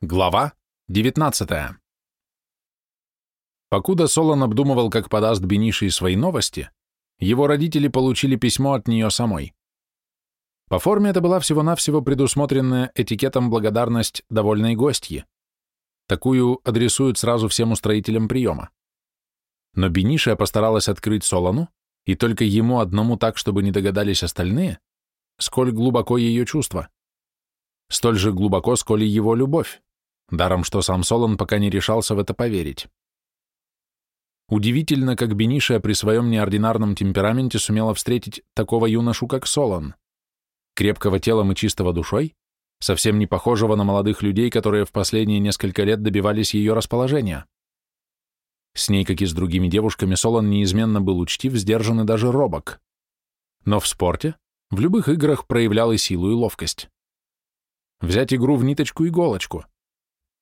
Глава 19 Покуда Солон обдумывал, как подаст Бениши свои новости, его родители получили письмо от нее самой. По форме это была всего-навсего предусмотренная этикетом благодарность довольной гостьи. Такую адресуют сразу всем устроителям приема. Но Бенишия постаралась открыть Солону, и только ему одному так, чтобы не догадались остальные, сколь глубоко ее чувства. Столь же глубоко, сколь и его любовь Даром, что сам Солон пока не решался в это поверить. Удивительно, как Бениша при своем неординарном темпераменте сумела встретить такого юношу, как Солон. Крепкого телом и чистого душой, совсем не похожего на молодых людей, которые в последние несколько лет добивались ее расположения. С ней, как и с другими девушками, Солон неизменно был учтив, сдержан и даже робок. Но в спорте, в любых играх проявлял и силу, и ловкость. Взять игру в ниточку-иголочку —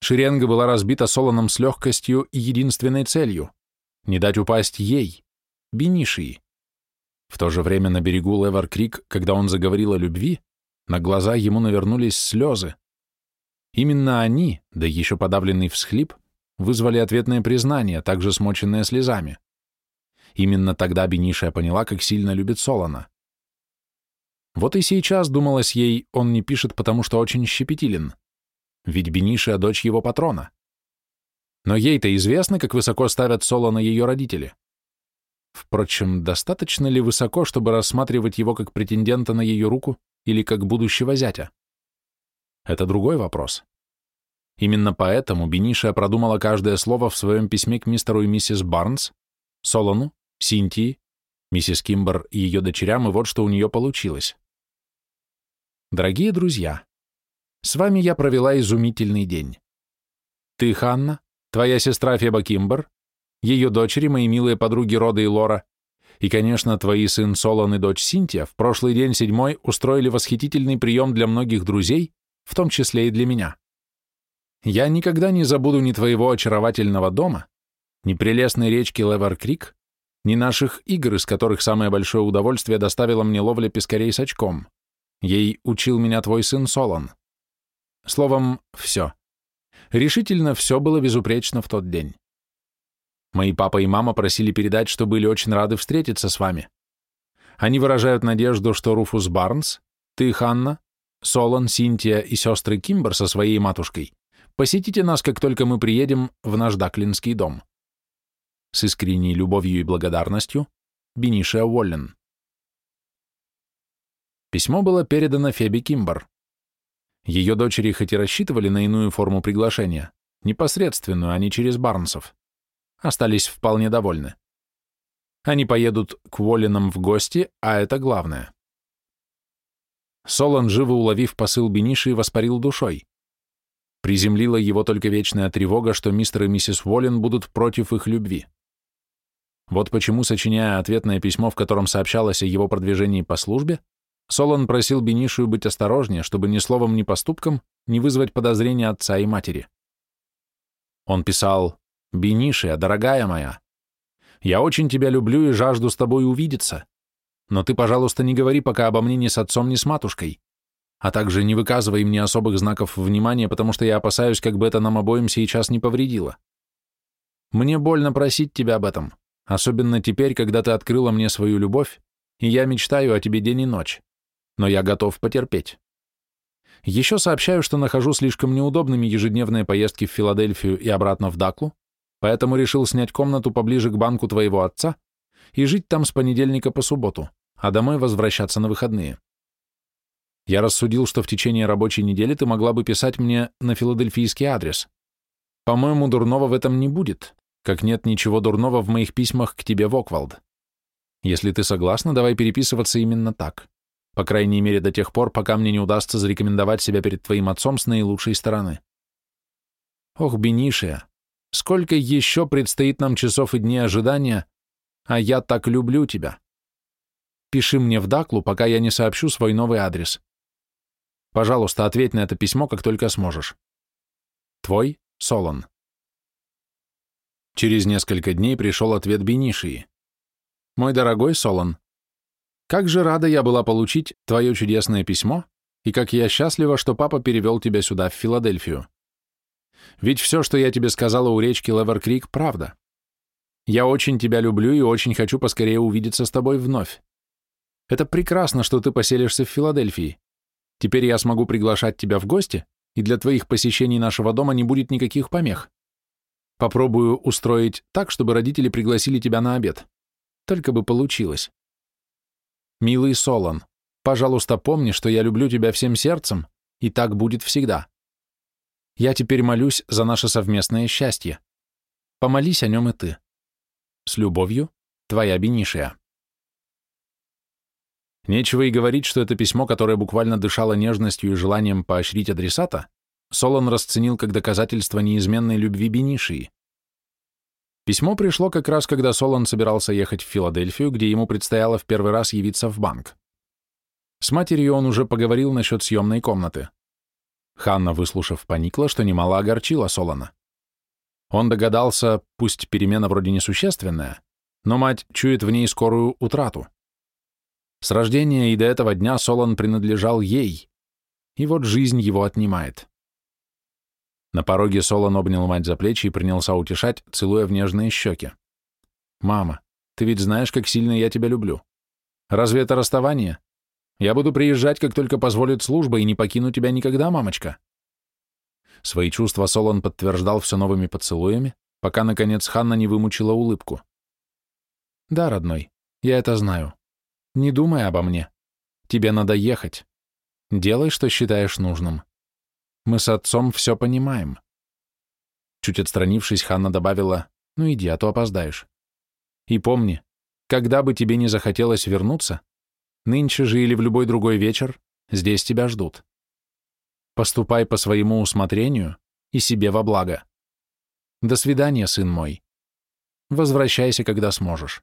Шеренга была разбита Солоном с легкостью и единственной целью — не дать упасть ей, Бенишии. В то же время на берегу Левар-Крик, когда он заговорил о любви, на глаза ему навернулись слезы. Именно они, да еще подавленный всхлип, вызвали ответное признание, также смоченное слезами. Именно тогда Бенишия поняла, как сильно любит Солона. Вот и сейчас, думалось ей, он не пишет, потому что очень щепетилен ведь Бениша — дочь его патрона. Но ей-то известно, как высоко ставят Соло на ее родители. Впрочем, достаточно ли высоко, чтобы рассматривать его как претендента на ее руку или как будущего зятя? Это другой вопрос. Именно поэтому Бениша продумала каждое слово в своем письме к мистеру и миссис Барнс, Солону, Синтии, миссис Кимбер и ее дочерям, и вот что у нее получилось. Дорогие друзья, с вами я провела изумительный день. Ты, Ханна, твоя сестра Феба Кимбер, ее дочери, мои милые подруги Рода и Лора, и, конечно, твои сын Солон и дочь Синтия в прошлый день седьмой устроили восхитительный прием для многих друзей, в том числе и для меня. Я никогда не забуду ни твоего очаровательного дома, ни прелестной речки Левер-Крик, ни наших игр, из которых самое большое удовольствие доставило мне ловля пескарей с очком. Ей учил меня твой сын Солон. Словом, все. Решительно все было безупречно в тот день. Мои папа и мама просили передать, что были очень рады встретиться с вами. Они выражают надежду, что Руфус Барнс, ты, Ханна, Солон, Синтия и сестры Кимбер со своей матушкой посетите нас, как только мы приедем в наш Даклинский дом. С искренней любовью и благодарностью, Бениша Уоллен. Письмо было передано Феби Кимбер. Ее дочери хоть и рассчитывали на иную форму приглашения, непосредственную, а не через Барнсов, остались вполне довольны. Они поедут к Волинам в гости, а это главное. Солон, живо уловив посыл Бениши, воспарил душой. Приземлила его только вечная тревога, что мистер и миссис Волин будут против их любви. Вот почему, сочиняя ответное письмо, в котором сообщалось о его продвижении по службе, Солон просил Бенишию быть осторожнее, чтобы ни словом, ни поступком не вызвать подозрения отца и матери. Он писал «Бенишия, дорогая моя, я очень тебя люблю и жажду с тобой увидеться, но ты, пожалуйста, не говори пока обо мне ни с отцом, ни с матушкой, а также не выказывай мне особых знаков внимания, потому что я опасаюсь, как бы это нам обоим сейчас не повредило. Мне больно просить тебя об этом, особенно теперь, когда ты открыла мне свою любовь, и я мечтаю о тебе день и ночь но я готов потерпеть. Еще сообщаю, что нахожу слишком неудобными ежедневные поездки в Филадельфию и обратно в Даклу, поэтому решил снять комнату поближе к банку твоего отца и жить там с понедельника по субботу, а домой возвращаться на выходные. Я рассудил, что в течение рабочей недели ты могла бы писать мне на филадельфийский адрес. По-моему, дурного в этом не будет, как нет ничего дурного в моих письмах к тебе в Оквалд. Если ты согласна, давай переписываться именно так по крайней мере до тех пор, пока мне не удастся зарекомендовать себя перед твоим отцом с наилучшей стороны. Ох, Бенишия, сколько еще предстоит нам часов и дней ожидания, а я так люблю тебя. Пиши мне в Даклу, пока я не сообщу свой новый адрес. Пожалуйста, ответь на это письмо, как только сможешь. Твой Солон. Через несколько дней пришел ответ Бенишии. Мой дорогой Солон, как же рада я была получить твое чудесное письмо, и как я счастлива, что папа перевел тебя сюда, в Филадельфию. Ведь все, что я тебе сказала у речки Леверкрик, правда. Я очень тебя люблю и очень хочу поскорее увидеться с тобой вновь. Это прекрасно, что ты поселишься в Филадельфии. Теперь я смогу приглашать тебя в гости, и для твоих посещений нашего дома не будет никаких помех. Попробую устроить так, чтобы родители пригласили тебя на обед. Только бы получилось. Милый Солон, пожалуйста, помни, что я люблю тебя всем сердцем, и так будет всегда. Я теперь молюсь за наше совместное счастье. Помолись о нем и ты. С любовью, твоя Бенишия. Нечего и говорить, что это письмо, которое буквально дышало нежностью и желанием поощрить адресата, Солон расценил как доказательство неизменной любви Бенишии. Письмо пришло как раз, когда Солон собирался ехать в Филадельфию, где ему предстояло в первый раз явиться в банк. С матерью он уже поговорил насчет съемной комнаты. Ханна, выслушав, поникла, что немало огорчила Солона. Он догадался, пусть перемена вроде несущественная, но мать чует в ней скорую утрату. С рождения и до этого дня Солон принадлежал ей, и вот жизнь его отнимает. На пороге Солон обнял мать за плечи и принялся утешать, целуя в нежные щеки. «Мама, ты ведь знаешь, как сильно я тебя люблю. Разве это расставание? Я буду приезжать, как только позволит служба, и не покину тебя никогда, мамочка». Свои чувства Солон подтверждал все новыми поцелуями, пока, наконец, Ханна не вымучила улыбку. «Да, родной, я это знаю. Не думай обо мне. Тебе надо ехать. Делай, что считаешь нужным. Мы с отцом все понимаем». Чуть отстранившись, Ханна добавила, «Ну иди, а то опоздаешь. И помни, когда бы тебе не захотелось вернуться, нынче же или в любой другой вечер, здесь тебя ждут. Поступай по своему усмотрению и себе во благо. До свидания, сын мой. Возвращайся, когда сможешь.